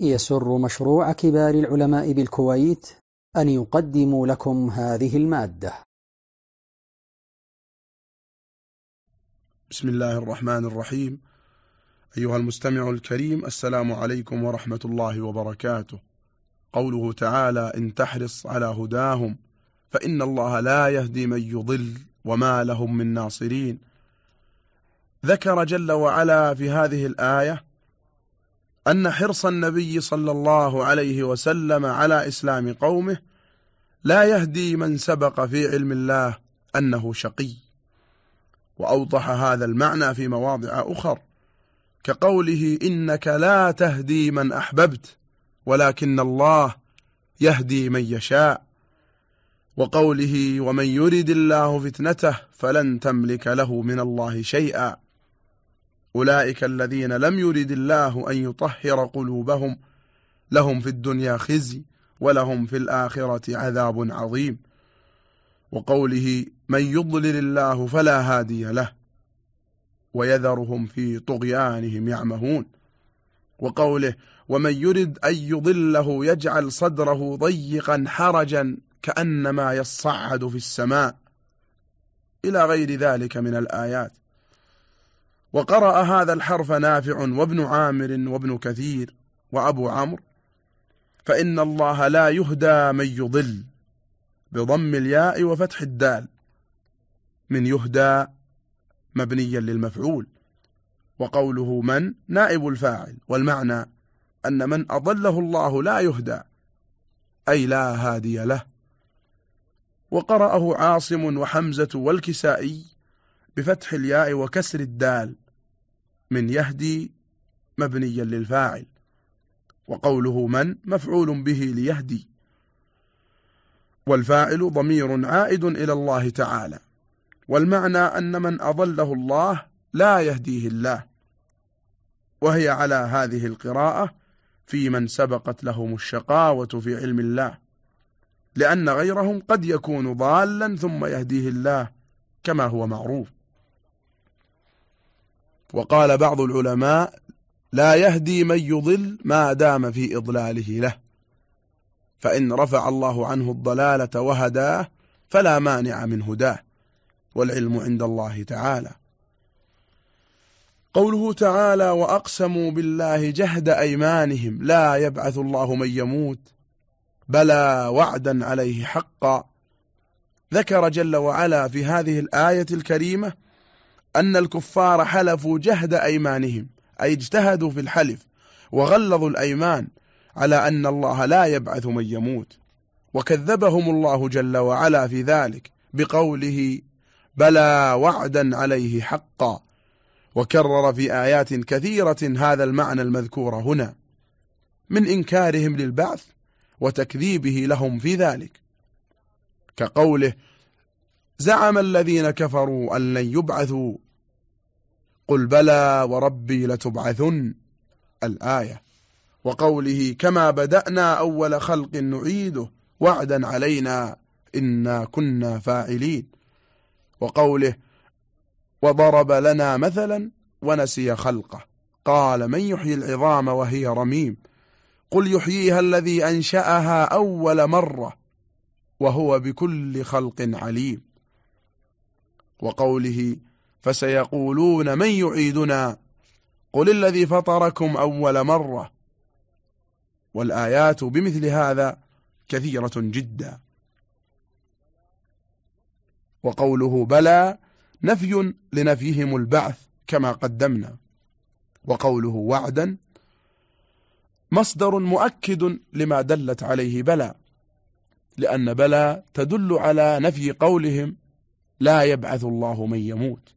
يسر مشروع كبار العلماء بالكويت أن يقدم لكم هذه المادة. بسم الله الرحمن الرحيم. أيها المستمع الكريم السلام عليكم ورحمة الله وبركاته. قوله تعالى إن تحرص على هداهم فإن الله لا يهدي من يضل وما لهم من ناصرين. ذكر جل وعلا في هذه الآية أن حرص النبي صلى الله عليه وسلم على إسلام قومه لا يهدي من سبق في علم الله أنه شقي. وأوضح هذا المعنى في مواضع أخر كقوله إنك لا تهدي من أحببت ولكن الله يهدي من يشاء. وقوله ومن يرد الله فتنته فلن تملك له من الله شيئا. أولئك الذين لم يرد الله أن يطهر قلوبهم لهم في الدنيا خزي ولهم في الآخرة عذاب عظيم. وقوله من يضلل الله فلا هادي له ويذرهم في طغيانهم يعمهون. وقوله ومن يرد أن يضله يجعل صدره ضيقا حرجا كأنما يصعد في السماء. إلى غير ذلك من الآيات. وقرأ هذا الحرف نافع وابن عامر وابن كثير وأبو عمرو. فإن الله لا يهدى من يضل بضم الياء وفتح الدال من يهدى مبنيا للمفعول. وقوله من؟ نائب الفاعل. والمعنى أن من أضله الله لا يهدى أي لا هادي له. وقرأه عاصم وحمزة والكسائي بفتح الياء وكسر الدال من يهدي مبنيا للفاعل وقوله من مفعول به ليهدي. والفاعل ضمير عائد إلى الله تعالى والمعنى أن من أضله الله لا يهديه الله وهي على هذه القراءة في من سبقت لهم الشقاوة في علم الله لأن غيرهم قد يكون ضالا ثم يهديه الله كما هو معروف. وقال بعض العلماء لا يهدي من يضل ما دام في إضلاله له فإن رفع الله عنه الضلالة وهداه فلا مانع من هداه والعلم عند الله تعالى. قوله تعالى وأقسموا بالله جهد أيمانهم لا يبعث الله من يموت بلى وعدا عليه حقا. ذكر جل وعلا في هذه الآية الكريمة أن الكفار حلفوا جهد أيمانهم أي اجتهدوا في الحلف وغلظوا الأيمان على أن الله لا يبعث من يموت. وكذبهم الله جل وعلا في ذلك بقوله بلى وعدا عليه حقا وكرر في آيات كثيرة هذا المعنى المذكور هنا من إنكارهم للبعث وتكذيبه لهم في ذلك. كقوله زعم الذين كفروا أن لن يبعثوا قل بلى وربي لتبعثن الآية. وقوله كما بدأنا أول خلق نعيده وعدا علينا إنا كنا فاعلين. وقوله وضرب لنا مثلا ونسي خلقه. قال من يحيي العظام وهي رميم. قل يحييها الذي أنشأها أول مرة وهو بكل خلق عليم. وقوله فسيقولون من يعيدنا؟ قل الذي فطركم أول مرة. والآيات بمثل هذا كثيرة جدا. وقوله بلى نفي لنفيهم البعث كما قدمنا. وقوله وعدا مصدر مؤكد لما دلت عليه بلى. لأن بلى تدل على نفي قولهم لا يبعث الله من يموت.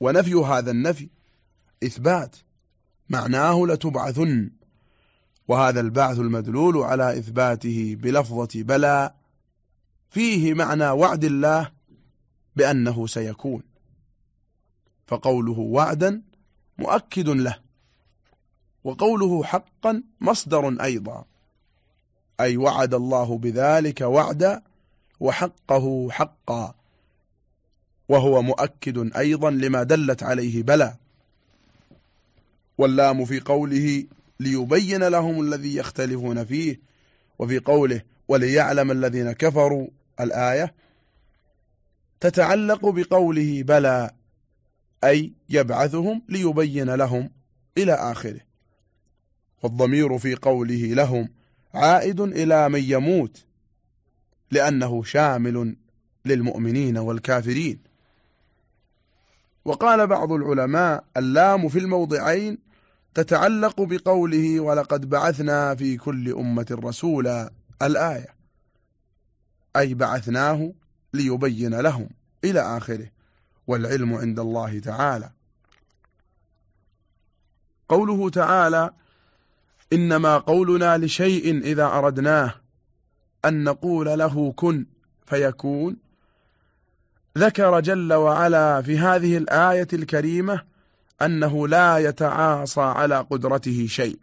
ونفي هذا النفي إثبات معناه لتبعثن وهذا البعث المدلول على إثباته بلفظة بلى فيه معنى وعد الله بأنه سيكون فقوله وعدا مؤكد له وقوله حقا مصدر أيضا أي وعد الله بذلك وعدا وحقه حقا. وهو مؤكد أيضا لما دلت عليه بلى. واللام في قوله ليبين لهم الذي يختلفون فيه وفي قوله وليعلم الذين كفروا الآية تتعلق بقوله بلى أي يبعثهم ليبين لهم إلى آخره. والضمير في قوله لهم عائد إلى من يموت لأنه شامل للمؤمنين والكافرين. وقال بعض العلماء اللام في الموضعين تتعلق بقوله ولقد بعثنا في كل أمة رسولا الآية. أي بعثناه ليبين لهم إلى آخره والعلم عند الله تعالى. قوله تعالى إنما قولنا لشيء إذا أردناه أن نقول له كن فيكون ذكر جل وعلا في هذه الآية الكريمة أنه لا يتعاصى على قدرته شيء.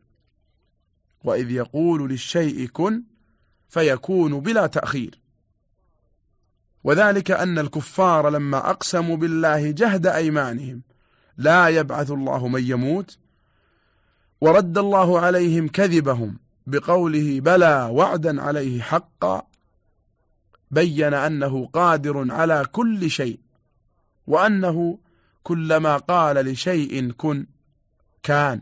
وإذ يقول للشيء كن فيكون بلا تأخير. وذلك أن الكفار لما أقسموا بالله جهد أيمانهم لا يبعث الله من يموت ورد الله عليهم كذبهم بقوله بلى وعدا عليه حقا بين أنه قادر على كل شيء وأنه كلما قال لشيء كن كان.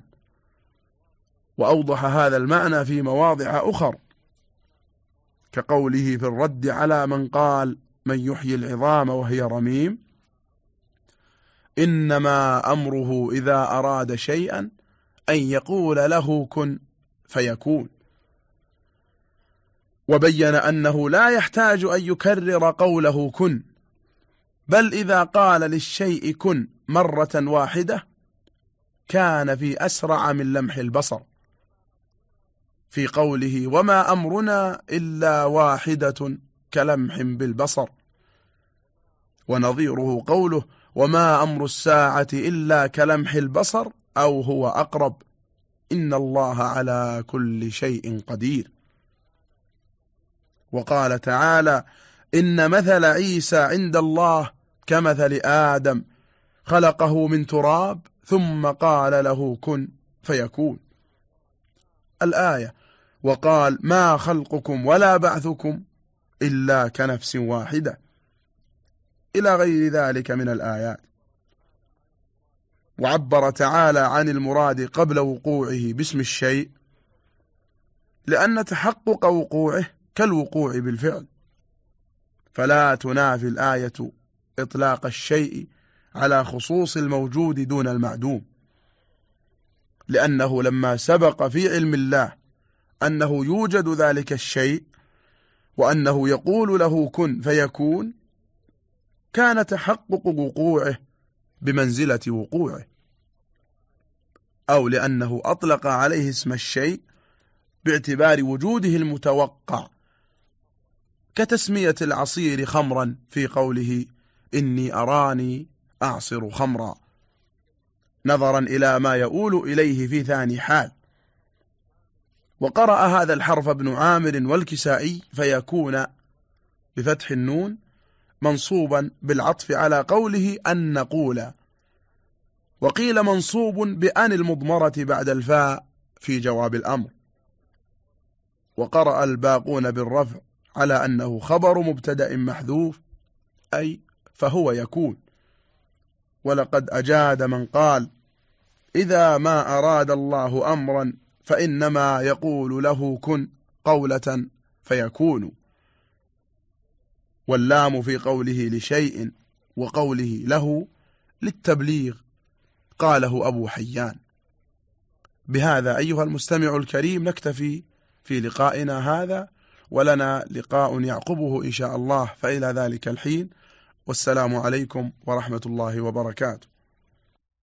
وأوضح هذا المعنى في مواضع أخر كقوله في الرد على من قال من يحيي العظام وهي رميم إنما أمره إذا أراد شيئا أن يقول له كن فيكون. وبين أنه لا يحتاج أن يكرر قوله كن. بل إذا قال للشيء كن مرة واحدة كان في أسرع من لمح البصر. في قوله وما أمرنا إلا واحدة كلمح بالبصر. ونظيره قوله وما أمر الساعة إلا كلمح البصر أو هو أقرب. إن الله على كل شيء قدير. وقال تعالى إن مثل عيسى عند الله كمثل آدم خلقه من تراب ثم قال له كن فيكون. الآية وقال ما خلقكم ولا بعثكم إلا كنفس واحدة. إلى غير ذلك من الآيات. وعبر تعالى عن المراد قبل وقوعه باسم الشيء لأن تحقق وقوعه كالوقوع بالفعل. فلا تنافي الآية إطلاق الشيء على خصوص الموجود دون المعدوم. لأنه لما سبق في علم الله أنه يوجد ذلك الشيء وأنه يقول له كن فيكون كان تحقق وقوعه بمنزلة وقوعه. أو لأنه أطلق عليه اسم الشيء باعتبار وجوده المتوقع. كتسمية العصير خمرا في قوله إني أراني أعصر خمرا. نظرا إلى ما يؤول إليه في ثاني حال. وقرأ هذا الحرف ابن عامر والكسائي فيكون بفتح النون منصوبا بالعطف على قوله أن نقول. وقيل منصوب بأن المضمرة بعد الفاء في جواب الأمر. وقرأ الباقون بالرفع. على أنه خبر مبتدأ محذوف أي فهو يكون. ولقد أجاد من قال إذا ما أراد الله أمرا فإنما يقول له كن قولة فيكون. واللام في قوله لشيء وقوله له للتبليغ قاله أبو حيان. بهذا أيها المستمع الكريم نكتفي في لقائنا هذا. ولنا لقاء يعقبه إن شاء الله. فإلى ذلك الحين والسلام عليكم ورحمة الله وبركاته.